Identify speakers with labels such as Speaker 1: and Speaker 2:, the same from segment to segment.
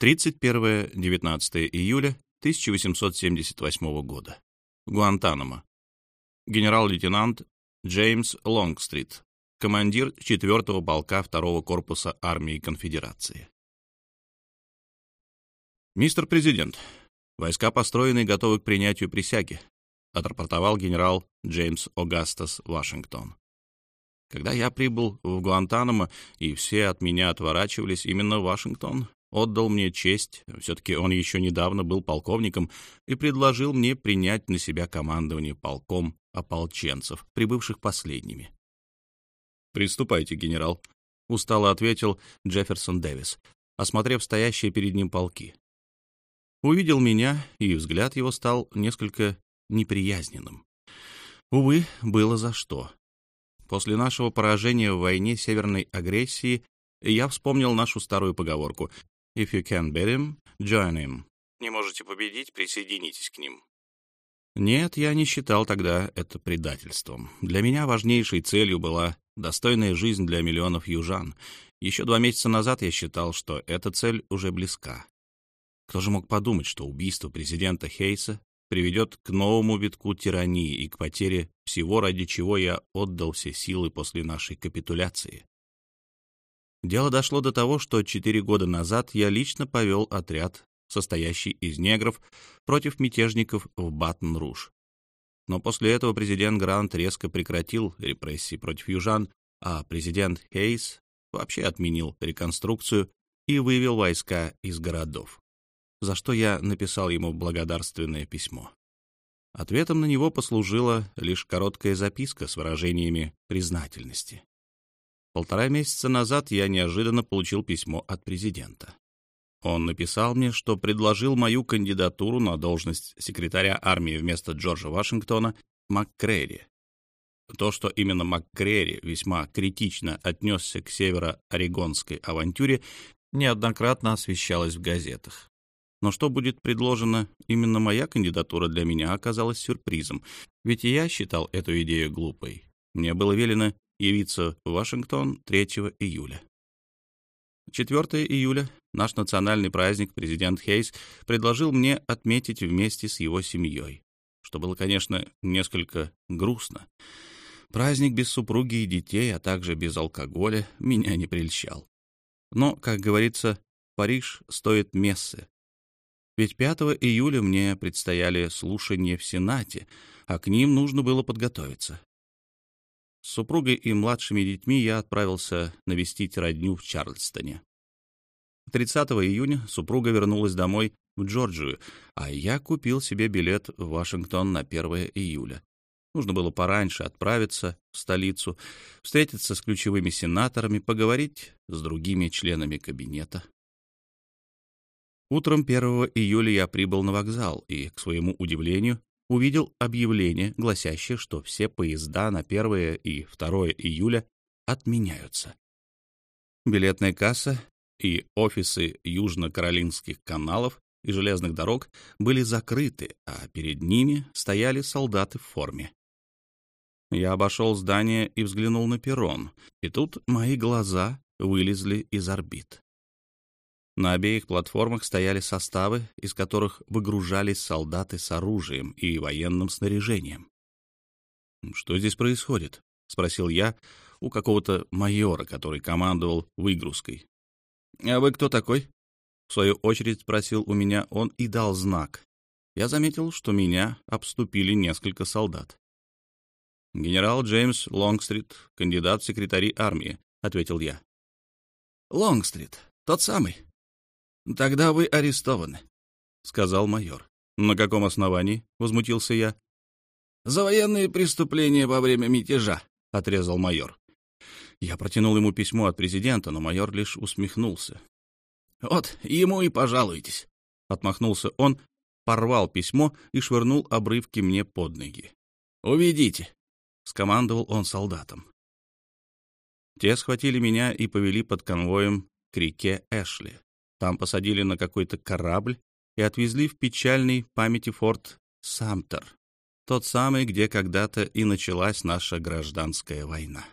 Speaker 1: 31-19 июля 1878 года. Гуантанамо. Генерал-лейтенант Джеймс Лонгстрит, командир 4-го полка 2-го корпуса армии конфедерации. Мистер президент, войска построены и готовы к принятию присяги, отрапортовал генерал Джеймс Огастас Вашингтон. Когда я прибыл в Гуантанамо, и все от меня отворачивались, именно Вашингтон отдал мне честь, все-таки он еще недавно был полковником, и предложил мне принять на себя командование полком ополченцев, прибывших последними. «Приступайте, генерал», — устало ответил Джефферсон Дэвис, осмотрев стоящие перед ним полки. Увидел меня, и взгляд его стал несколько неприязненным. Увы, было за что. После нашего поражения в войне северной агрессии я вспомнил нашу старую поговорку «If you can beat him, join him». Не можете победить, присоединитесь к ним. Нет, я не считал тогда это предательством. Для меня важнейшей целью была достойная жизнь для миллионов южан. Еще два месяца назад я считал, что эта цель уже близка. Кто же мог подумать, что убийство президента Хейса приведет к новому витку тирании и к потере всего, ради чего я отдал все силы после нашей капитуляции? Дело дошло до того, что четыре года назад я лично повел отряд, состоящий из негров, против мятежников в Батн-Руж. Но после этого президент Грант резко прекратил репрессии против южан, а президент Хейс вообще отменил реконструкцию и вывел войска из городов, за что я написал ему благодарственное письмо. Ответом на него послужила лишь короткая записка с выражениями признательности. Полтора месяца назад я неожиданно получил письмо от президента. Он написал мне, что предложил мою кандидатуру на должность секретаря армии вместо Джорджа Вашингтона МакКрери. То, что именно МакКрери весьма критично отнесся к северо-орегонской авантюре, неоднократно освещалось в газетах. Но что будет предложено, именно моя кандидатура для меня оказалась сюрпризом, ведь я считал эту идею глупой. Мне было велено явиться в Вашингтон 3 июля. 4 июля, наш национальный праздник, президент Хейс предложил мне отметить вместе с его семьей, что было, конечно, несколько грустно. Праздник без супруги и детей, а также без алкоголя, меня не прельщал. Но, как говорится, Париж стоит мессы. Ведь 5 июля мне предстояли слушания в Сенате, а к ним нужно было подготовиться. С супругой и младшими детьми я отправился навестить родню в Чарльстоне. 30 июня супруга вернулась домой в Джорджию, а я купил себе билет в Вашингтон на 1 июля. Нужно было пораньше отправиться в столицу, встретиться с ключевыми сенаторами, поговорить с другими членами кабинета. Утром 1 июля я прибыл на вокзал и, к своему удивлению, увидел объявление, гласящее, что все поезда на 1 и 2 июля отменяются. Билетная касса и офисы южно-каролинских каналов и железных дорог были закрыты, а перед ними стояли солдаты в форме. Я обошел здание и взглянул на перрон, и тут мои глаза вылезли из орбит. На обеих платформах стояли составы, из которых выгружались солдаты с оружием и военным снаряжением. «Что здесь происходит?» — спросил я у какого-то майора, который командовал выгрузкой. «А вы кто такой?» — в свою очередь спросил у меня он и дал знак. Я заметил, что меня обступили несколько солдат. «Генерал Джеймс Лонгстрит, кандидат в секретари армии», — ответил я.
Speaker 2: «Лонгстрит, тот самый», «Тогда вы арестованы», — сказал майор.
Speaker 1: «На каком основании?» — возмутился я.
Speaker 2: «За военные преступления во время мятежа», — отрезал майор.
Speaker 1: Я протянул ему письмо от президента, но майор лишь усмехнулся.
Speaker 2: «Вот ему и пожалуйтесь», — отмахнулся он, порвал письмо и швырнул обрывки мне под ноги. «Уведите», — скомандовал он солдатам.
Speaker 1: Те схватили меня и повели под конвоем к реке Эшли. Там посадили на какой-то корабль и отвезли в печальный памяти форт Самтер, тот самый, где когда-то и началась наша гражданская война.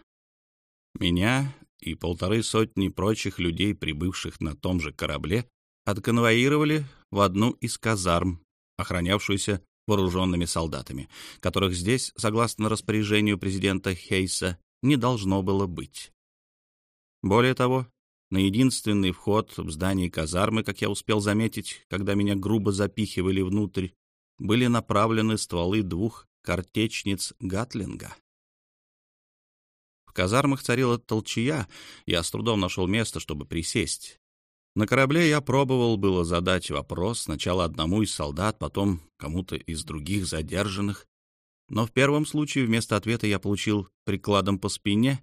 Speaker 1: Меня и полторы сотни прочих людей, прибывших на том же корабле, отконвоировали в одну из казарм, охранявшуюся вооруженными солдатами, которых здесь, согласно распоряжению президента Хейса, не должно было быть. Более того, на единственный вход в здание казармы, как я успел заметить, когда меня грубо запихивали внутрь, были направлены стволы двух картечниц Гатлинга. В казармах царила толчья, я с трудом нашел место, чтобы присесть. На корабле я пробовал было задать вопрос сначала одному из солдат, потом кому-то из других задержанных. Но в первом случае вместо ответа я получил прикладом по спине,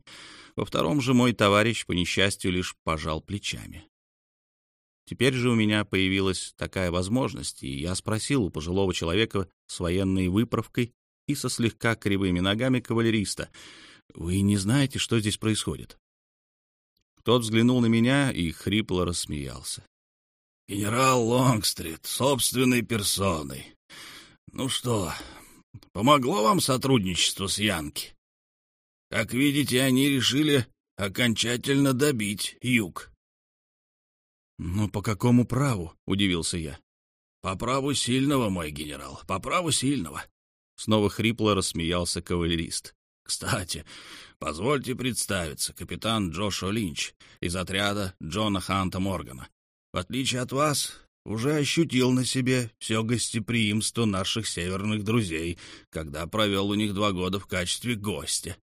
Speaker 1: во втором же мой товарищ, по несчастью, лишь пожал плечами. Теперь же у меня появилась такая возможность, и я спросил у пожилого человека с военной выправкой и со слегка кривыми ногами кавалериста, «Вы не знаете, что здесь происходит?» Тот взглянул на меня и хрипло рассмеялся.
Speaker 2: «Генерал Лонгстрит, собственной персоной. Ну что, помогло вам сотрудничество с Янки? Как видите, они решили окончательно добить юг».
Speaker 1: «Но по какому праву?» — удивился я.
Speaker 2: «По праву сильного, мой генерал, по праву сильного».
Speaker 1: Снова хрипло рассмеялся кавалерист.
Speaker 2: «Кстати, Позвольте представиться, капитан Джошуа Линч из отряда Джона Ханта Моргана. В отличие от вас, уже ощутил на себе все гостеприимство наших северных друзей, когда провел у них два года в качестве гостя.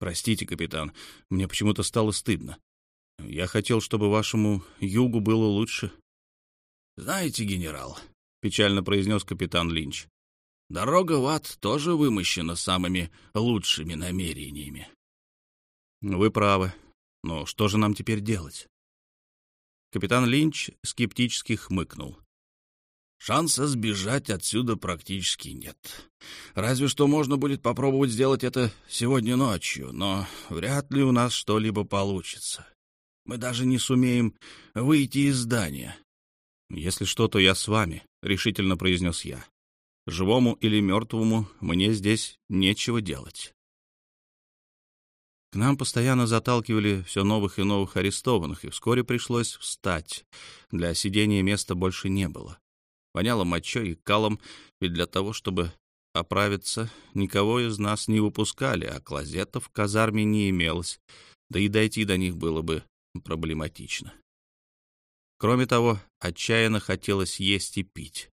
Speaker 1: Простите, капитан, мне почему-то стало стыдно. Я хотел, чтобы вашему югу было лучше.
Speaker 2: Знаете, генерал, —
Speaker 1: печально произнес капитан Линч,
Speaker 2: Дорога в ад тоже вымощена самыми лучшими намерениями.
Speaker 1: Вы правы. Но что же нам теперь делать? Капитан Линч скептически хмыкнул.
Speaker 2: Шанса сбежать отсюда практически нет. Разве что можно будет попробовать сделать это сегодня ночью, но вряд ли у нас что-либо получится. Мы даже не сумеем выйти из здания.
Speaker 1: «Если что, то я с вами», — решительно произнес я. Живому или мертвому мне здесь нечего делать. К нам постоянно заталкивали все новых и новых арестованных, и вскоре пришлось встать. Для сидения места больше не было. Воняло мочой и калом, ведь для того, чтобы оправиться, никого из нас не выпускали, а клозетов в казарме не имелось, да и дойти до них было бы проблематично. Кроме того, отчаянно хотелось есть и пить.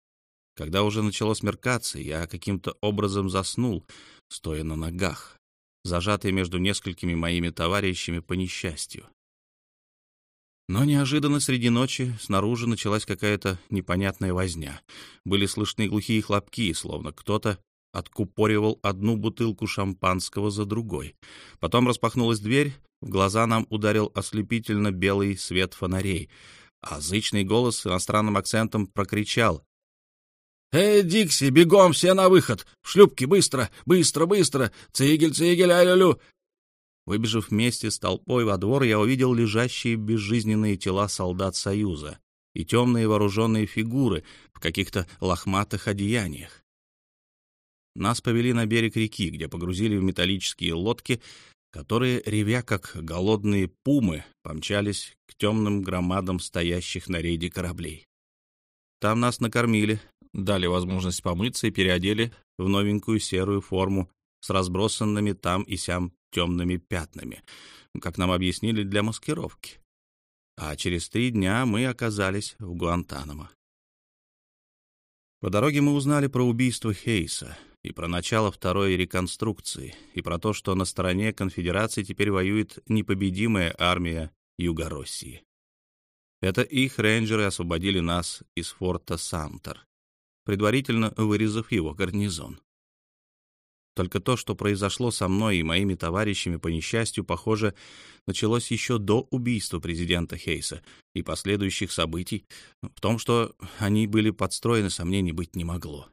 Speaker 1: Когда уже начало смеркаться, я каким-то образом заснул, стоя на ногах, зажатый между несколькими моими товарищами по несчастью. Но неожиданно среди ночи снаружи началась какая-то непонятная возня. Были слышны глухие хлопки, словно кто-то откупоривал одну бутылку шампанского за другой. Потом распахнулась дверь, в глаза нам ударил ослепительно белый свет фонарей, а зычный голос с иностранным акцентом прокричал
Speaker 2: «Эй, Дикси, бегом все на выход! В шлюпки, быстро, быстро, быстро! Цигель, цигель, алюлю!»
Speaker 1: Выбежав вместе с толпой во двор, я увидел лежащие безжизненные тела солдат Союза и темные вооруженные фигуры в каких-то лохматых одеяниях. Нас повели на берег реки, где погрузили в металлические лодки, которые, ревя как голодные пумы, помчались к темным громадам стоящих на рейде кораблей. Там нас накормили, дали возможность помыться и переодели в новенькую серую форму с разбросанными там и сям темными пятнами, как нам объяснили, для маскировки. А через три дня мы оказались в Гуантанамо. По дороге мы узнали про убийство Хейса и про начало второй реконструкции, и про то, что на стороне конфедерации теперь воюет непобедимая армия Юго-России. Это их рейнджеры освободили нас из форта Самтер, предварительно вырезав его гарнизон. Только то, что произошло со мной и моими товарищами по несчастью, похоже, началось еще до убийства президента Хейса и последующих событий. В том, что они были подстроены, сомнений быть не могло.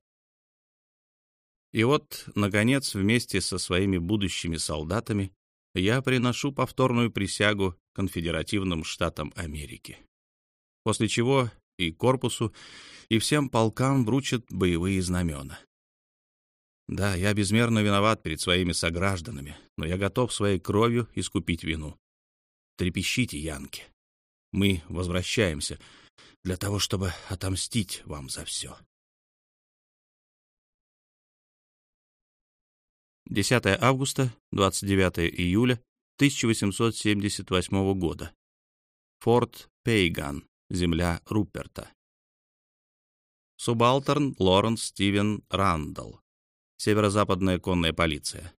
Speaker 1: И вот, наконец, вместе со своими будущими солдатами я приношу повторную присягу конфедеративным штатам Америки. После чего и корпусу, и всем полкам вручат боевые знамена. Да, я безмерно виноват перед своими согражданами, но я готов своей кровью искупить вину. Трепещите, Янки. Мы возвращаемся —
Speaker 2: для того, чтобы отомстить вам за все.
Speaker 1: 10 августа, 29 июля 1878 года. Форт Пейган, земля Руперта. Субалтерн Лоренс Стивен Рандall. Северо-западная конная полиция.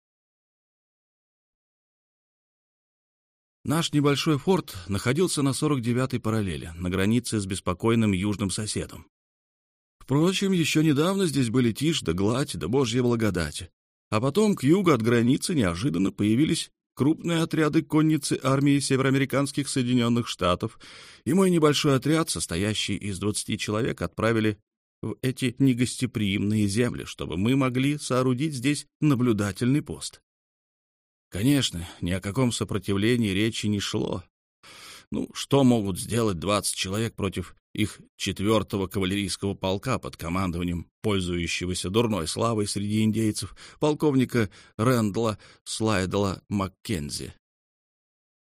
Speaker 2: Наш небольшой форт находился на 49-й параллели, на границе с беспокойным южным соседом. Впрочем, еще недавно здесь были тишь да гладь да божья благодать. А потом к югу от границы неожиданно появились крупные отряды конницы армии североамериканских Соединенных Штатов, и мой небольшой отряд, состоящий из 20 человек, отправили в эти негостеприимные земли, чтобы мы могли соорудить здесь наблюдательный пост. Конечно, ни о каком сопротивлении речи не шло. Ну, что могут сделать 20 человек против их четвертого кавалерийского полка под командованием пользующегося дурной славой среди индейцев полковника Рэндла Слайдела Маккензи?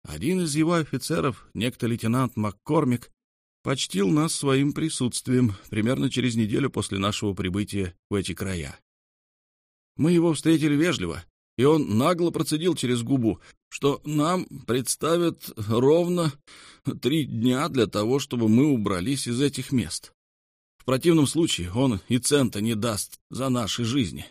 Speaker 2: Один из его офицеров, некто лейтенант Маккормик, почтил нас своим присутствием примерно через неделю после нашего прибытия в эти края. Мы его встретили вежливо, и он нагло процедил через губу, что нам представят ровно три дня для того, чтобы мы убрались из этих мест. В противном случае он и цента не даст за наши жизни.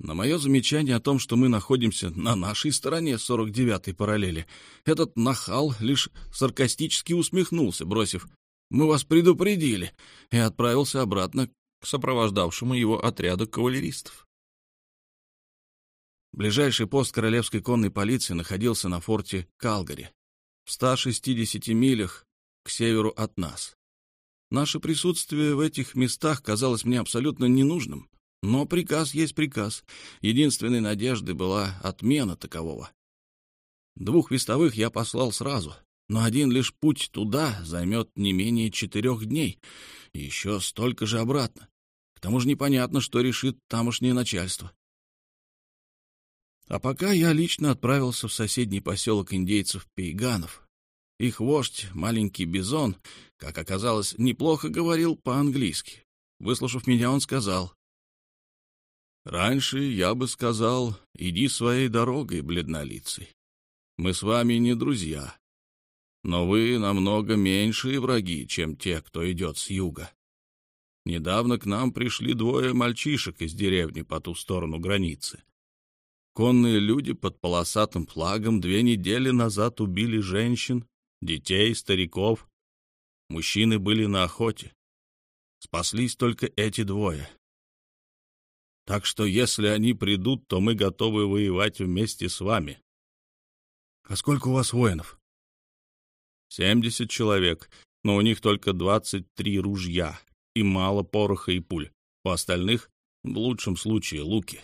Speaker 2: На мое замечание о том, что мы находимся на нашей стороне 49-й параллели, этот нахал лишь саркастически усмехнулся, бросив «Мы вас предупредили», и отправился обратно к сопровождавшему его отряду кавалеристов. Ближайший пост королевской конной полиции находился на форте Калгари, в 160 милях к северу от нас. Наше присутствие в этих местах казалось мне абсолютно ненужным, но приказ есть приказ. Единственной надеждой была отмена такового. Двух вестовых я послал сразу, но один лишь путь туда займет не менее четырех дней, и еще столько же обратно. К тому же непонятно, что решит тамошнее начальство. А пока я лично отправился в соседний поселок индейцев Пейганов. Их вождь, маленький бизон, как оказалось, неплохо говорил по-английски. Выслушав меня, он сказал. «Раньше я бы сказал, иди своей дорогой, бледнолицый. Мы с вами не друзья, но вы намного меньшие враги, чем те, кто идет с юга. Недавно к нам пришли двое мальчишек из деревни по ту сторону границы. Конные люди под полосатым флагом две недели назад убили женщин, детей, стариков. Мужчины были на охоте. Спаслись только эти двое. Так что если они придут, то мы готовы воевать вместе с вами. А сколько у вас воинов? Семьдесят человек, но у них только двадцать три ружья и мало пороха и пуль. У остальных, в лучшем случае, луки.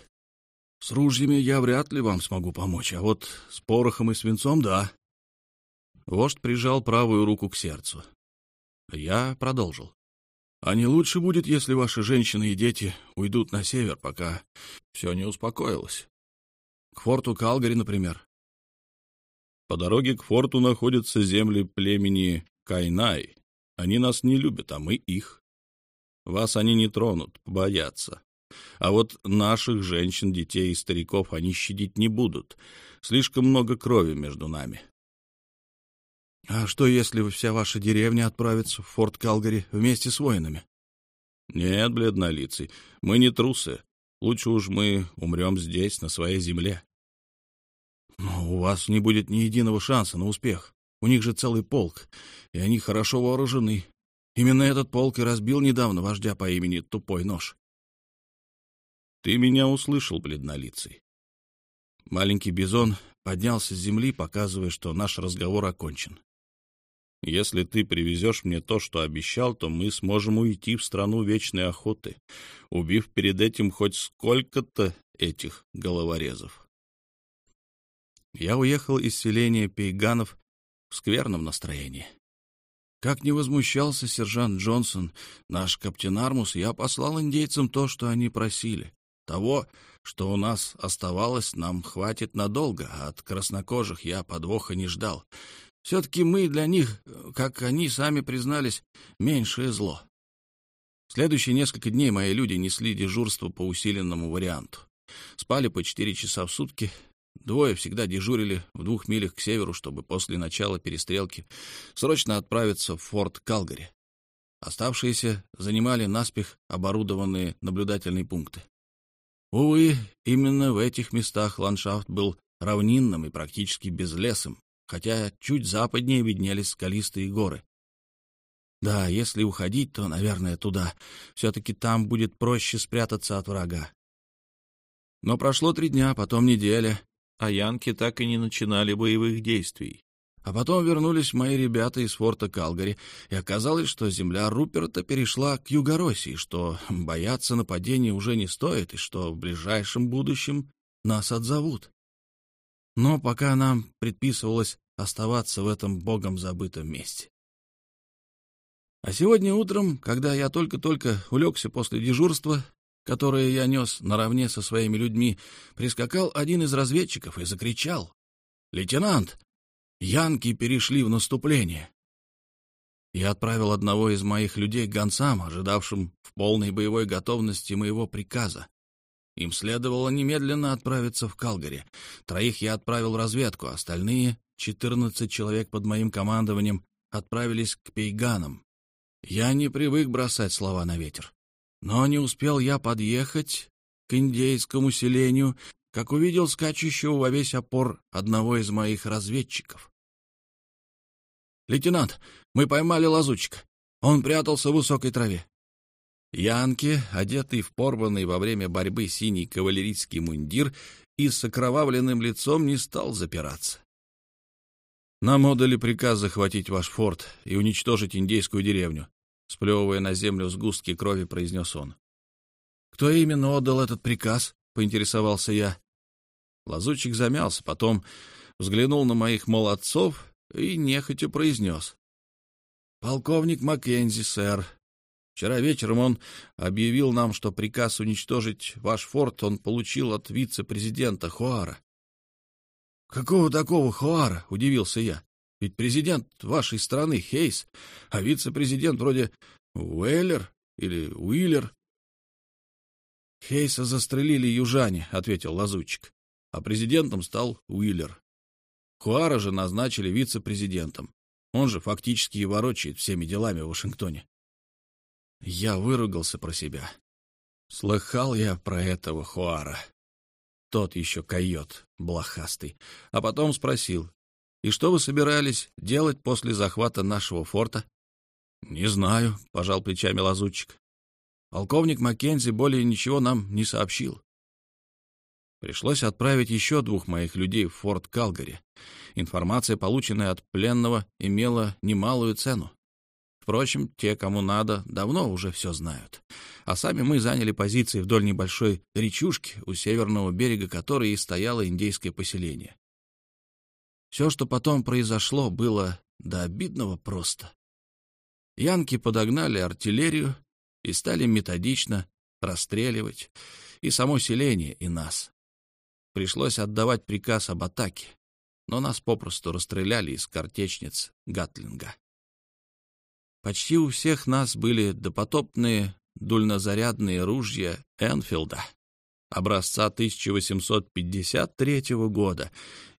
Speaker 2: С ружьями я вряд ли вам смогу помочь, а вот с порохом и свинцом — да. Вождь прижал правую руку к сердцу. Я продолжил. А не лучше будет, если ваши женщины и дети уйдут на север, пока все не успокоилось. К форту Калгари, например. По дороге к форту находятся земли племени Кайнай. Они нас не любят, а мы их. Вас они не тронут, боятся. А вот наших женщин, детей и стариков они щадить не будут. Слишком много крови между нами. — А что, если вся ваша деревня отправится в форт Калгари вместе с воинами? — Нет, бледнолицый, мы не трусы. Лучше уж мы умрем здесь, на своей земле. — Но у вас не будет ни единого шанса на успех. У них же целый полк, и они хорошо вооружены. Именно этот полк и разбил недавно вождя по имени Тупой Нож. Ты меня услышал, бледнолицый. Маленький бизон поднялся с земли, показывая, что наш разговор окончен. Если ты привезешь мне то, что обещал, то мы сможем уйти в страну вечной охоты, убив перед этим хоть сколько-то этих головорезов. Я уехал из селения Пейганов в скверном настроении. Как не возмущался сержант Джонсон, наш каптен Армус, я послал индейцам то, что они просили. Того, что у нас оставалось, нам хватит надолго, а от краснокожих я подвоха не ждал.
Speaker 1: Все-таки мы для них, как они сами признались, меньшее зло. Следующие несколько дней мои люди несли дежурство по усиленному варианту. Спали по четыре часа в сутки. Двое всегда дежурили в двух милях к северу, чтобы после начала перестрелки срочно отправиться в форт Калгари. Оставшиеся занимали наспех оборудованные наблюдательные пункты. Увы, именно в этих местах ландшафт был равнинным и практически безлесым, хотя чуть западнее виднелись скалистые горы. Да, если уходить, то, наверное, туда. Все-таки там будет проще спрятаться от врага. Но прошло три дня, потом неделя, а янки так и не начинали боевых действий. А потом вернулись мои ребята из форта Калгари, и оказалось, что земля Руперта перешла к Югороссии, что бояться нападения уже не стоит, и что в ближайшем будущем нас отзовут. Но пока нам предписывалось оставаться в этом богом забытом месте. А сегодня утром, когда я только-только улегся после дежурства, которое я нес наравне со своими людьми, прискакал один из разведчиков и закричал. «Лейтенант, янки перешли в наступление!» Я отправил одного из моих людей к гонцам, ожидавшим в полной боевой готовности моего приказа. Им следовало немедленно отправиться в Калгари. Троих я отправил в разведку, остальные, четырнадцать человек под моим командованием, отправились к пейганам. Я не привык бросать слова на ветер. Но не успел я подъехать к индейскому селению, как увидел скачущего во весь опор одного из моих разведчиков. «Лейтенант, мы поймали лазутчика. Он прятался в высокой траве». Янки, одетый в порванный во время борьбы синий кавалерийский мундир и с окровавленным лицом, не стал запираться. «Нам отдали приказ захватить ваш форт и уничтожить индейскую деревню. Сплевывая на землю сгустки крови, произнес он. «Кто именно отдал этот приказ?» — поинтересовался я. Лазутчик замялся, потом взглянул на моих молодцов и нехотя произнес. «Полковник Маккензи, сэр. Вчера вечером он объявил нам, что приказ уничтожить ваш форт он получил от вице-президента Хуара». «Какого такого Хуара?» — удивился я. Ведь президент вашей страны Хейс, а вице-президент вроде Уэллер или Уиллер. Хейса застрелили южане, — ответил лазутчик, — а президентом стал Уиллер. Хуара же назначили вице-президентом. Он же фактически и ворочает всеми делами в Вашингтоне. Я выругался про себя. Слыхал я про этого Хуара. Тот еще койот, блохастый. А потом спросил, и что вы собирались делать после захвата нашего форта? — Не знаю, — пожал плечами лазутчик. Полковник Маккензи более ничего нам не сообщил. Пришлось отправить еще двух моих людей в форт Калгари. Информация, полученная от пленного, имела немалую цену. Впрочем, те, кому надо, давно уже все знают. А сами мы заняли позиции вдоль небольшой речушки, у северного берега которой и стояло индейское поселение. Все, что потом произошло, было до обидного просто. Янки подогнали артиллерию и стали методично расстреливать и само селение, и нас. Пришлось отдавать приказ об атаке, но нас попросту расстреляли из картечниц Гатлинга. Почти у всех нас были допотопные дульнозарядные ружья Энфилда образца 1853 года,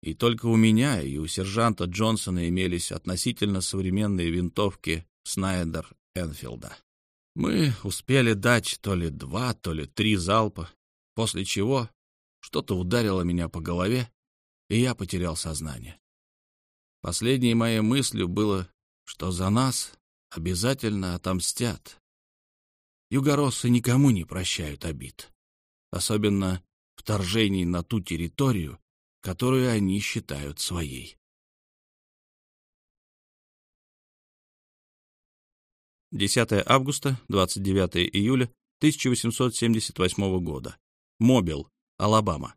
Speaker 1: и только у меня и у сержанта Джонсона имелись относительно современные винтовки Снайдер Энфилда. Мы успели дать то ли два, то ли три залпа, после чего что-то ударило меня по голове, и я потерял сознание. Последней моей мыслью было, что за нас обязательно отомстят. Югороссы никому не прощают обид особенно вторжений на ту территорию, которую они считают своей. Десятое августа, 29 июля 1878 года. Мобил, Алабама.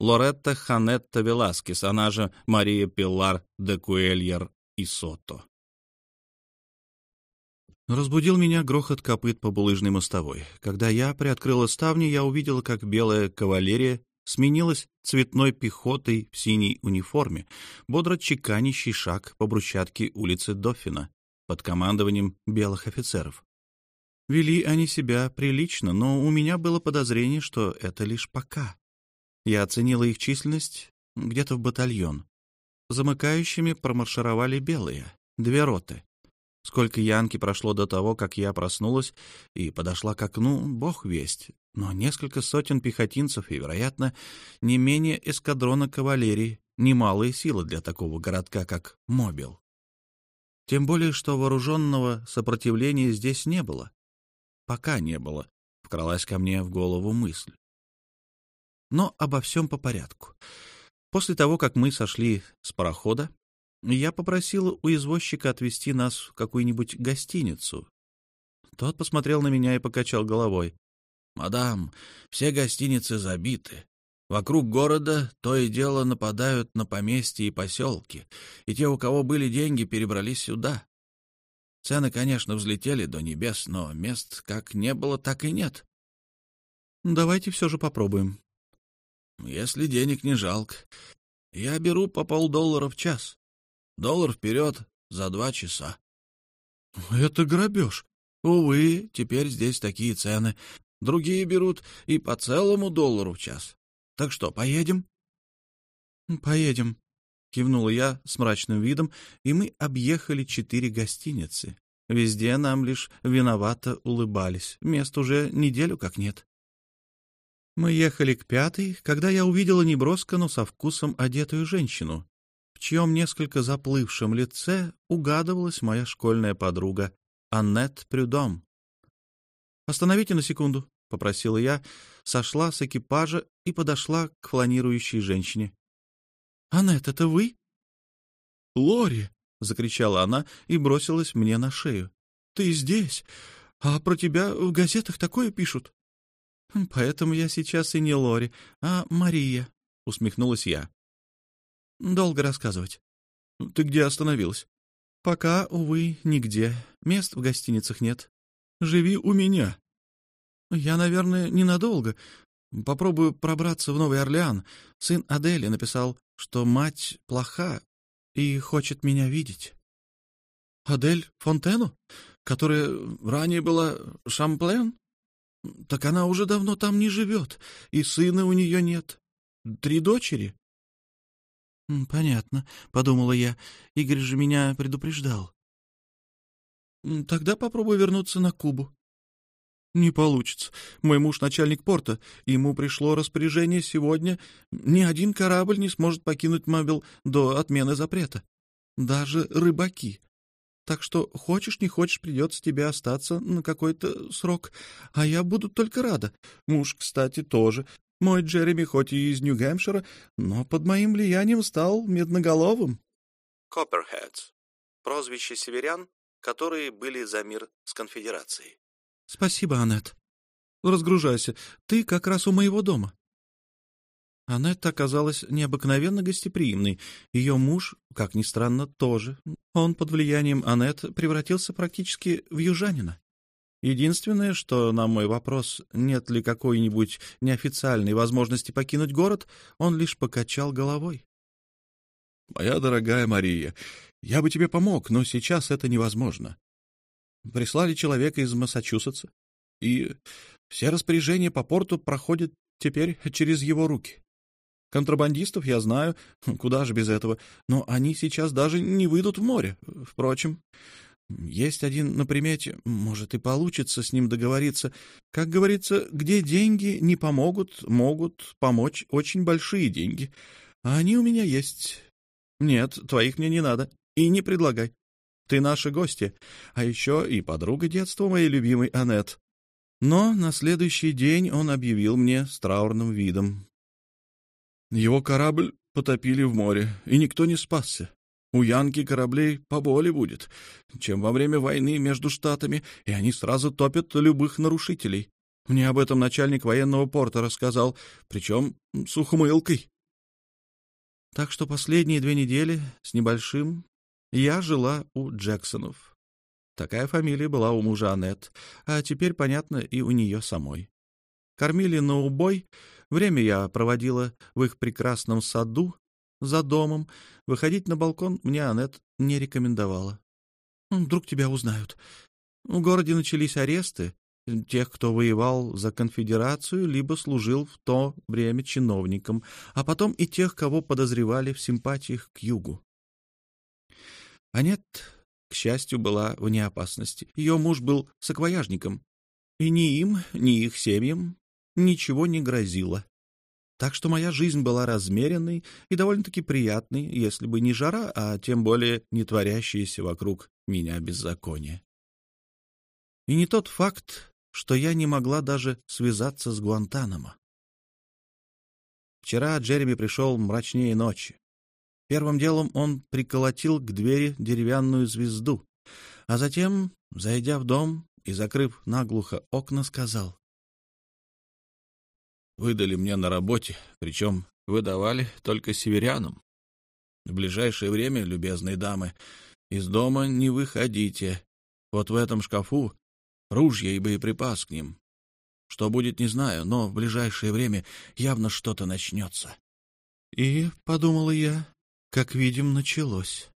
Speaker 1: Лоретта Ханетта Веласкес, она же Мария Пилар де Куэльер и Сото. Разбудил меня грохот копыт по булыжной мостовой. Когда я приоткрыла ставни, я увидела, как белая кавалерия сменилась цветной пехотой в синей униформе, бодро чеканящий шаг по брусчатке улицы Доффина под командованием белых офицеров. Вели они себя прилично, но у меня было подозрение, что это лишь пока. Я оценила их численность где-то в батальон. Замыкающими промаршировали белые, две роты. Сколько янки прошло до того, как я проснулась и подошла к окну, бог весть. Но несколько сотен пехотинцев и, вероятно, не менее эскадрона кавалерии — немалые силы для такого городка, как Мобил. Тем более, что вооруженного сопротивления здесь не было. Пока не было, вкралась ко мне в голову мысль. Но обо всем по порядку. После того, как мы сошли с парохода, я попросила у извозчика отвезти нас в какую-нибудь гостиницу. Тот посмотрел на меня и покачал головой. «Мадам, все гостиницы забиты. Вокруг города то и дело нападают на поместья и поселки, и те, у кого были деньги, перебрались сюда. Цены, конечно, взлетели до небес, но мест как не было, так и нет. Давайте все же попробуем. Если денег не жалко, я беру по полдоллара в час. Доллар вперед за два часа. — Это грабеж. Увы, теперь здесь такие цены. Другие берут и по целому доллару в час. Так что, поедем? — Поедем, — кивнула я с мрачным видом, и мы объехали четыре гостиницы. Везде нам лишь виновато улыбались. Мест уже неделю как нет. Мы ехали к пятой, когда я увидела неброско, но со вкусом одетую женщину, в чьем несколько заплывшем лице угадывалась моя школьная подруга Аннет Прюдом. «Остановите на секунду», — попросила я, сошла с экипажа и подошла к фланирующей женщине. «Аннет, это вы?» «Лори!» — закричала она и бросилась мне на шею. «Ты здесь? А про тебя в газетах такое пишут?» «Поэтому я сейчас и не Лори, а Мария», — усмехнулась я. Долго рассказывать. Ты где остановилась? Пока, увы, нигде. Мест в гостиницах нет. Живи у меня. Я, наверное, ненадолго. Попробую пробраться в Новый Орлеан. Сын Адели написал, что мать плоха и хочет меня видеть. Адель Фонтену, которая ранее была Шамплен? Так она уже давно там не живет, и сына у нее нет. Три дочери. «Понятно», — подумала я. «Игорь же меня предупреждал». «Тогда попробуй вернуться на Кубу». «Не получится. Мой муж — начальник порта. Ему пришло распоряжение сегодня. Ни один корабль не сможет покинуть Мобил до отмены запрета. Даже рыбаки. Так что, хочешь не хочешь, придется тебе остаться на какой-то срок. А я буду только рада. Муж, кстати, тоже. Мой Джереми хоть и из Нью-Гэмпшира, но под моим влиянием стал медноголовым.
Speaker 3: Копперхедс. Прозвище северян, которые были за мир с конфедерацией.
Speaker 1: Спасибо, Аннет. Разгружайся. Ты как раз у моего дома. Аннет оказалась необыкновенно гостеприимной. Ее муж, как ни странно, тоже. Он под влиянием Аннет превратился практически в южанина. Единственное, что на мой вопрос, нет ли какой-нибудь неофициальной возможности покинуть город, он лишь покачал головой. «Моя дорогая Мария, я бы тебе помог, но сейчас это невозможно. Прислали человека из Массачусетса, и все распоряжения по порту проходят теперь через его руки. Контрабандистов я знаю, куда же без этого, но они сейчас даже не выйдут в море. Впрочем, есть один на примете, может, и получится с ним договориться. Как говорится, где деньги не помогут, могут помочь очень большие деньги. А они у меня есть. Нет, твоих мне не надо. И не предлагай. Ты наши гости, а еще и подруга детства моей любимой Аннет. Но на следующий день он объявил мне с траурным видом. Его корабль потопили в море, и никто не спасся. У Янки кораблей поболее будет, чем во время войны между штатами, и они сразу топят любых нарушителей. Мне об этом начальник военного порта рассказал, причем с ухмылкой. Так что последние две недели с небольшим я жила у Джексонов. Такая фамилия была у мужа Аннет, а теперь, понятно, и у нее самой. Кормили на убой, Время я проводила в их прекрасном саду за домом. Выходить на балкон мне Аннет не рекомендовала. Вдруг тебя узнают. В городе начались аресты тех, кто воевал за конфедерацию, либо служил в то время чиновником, а потом и тех, кого подозревали в симпатиях к югу. Аннет, к счастью, была вне опасности. Ее муж был саквояжником, и ни им, ни их семьям ничего не грозило. Так что моя жизнь была размеренной и довольно-таки приятной, если бы не жара, а тем более не творящееся вокруг меня беззаконие. И не тот факт, что я не могла даже связаться с Гуантанамо. Вчера Джереми пришел мрачнее ночи. Первым делом он приколотил к двери деревянную звезду, а затем, зайдя в дом и закрыв наглухо окна, сказал. «Выдали мне на работе, причем выдавали только северянам. В ближайшее время, любезные дамы, из дома не выходите. Вот в этом шкафу ружья и боеприпас к ним. Что будет, не знаю, но в ближайшее время явно что-то начнется». И, — подумала я, как видим, началось.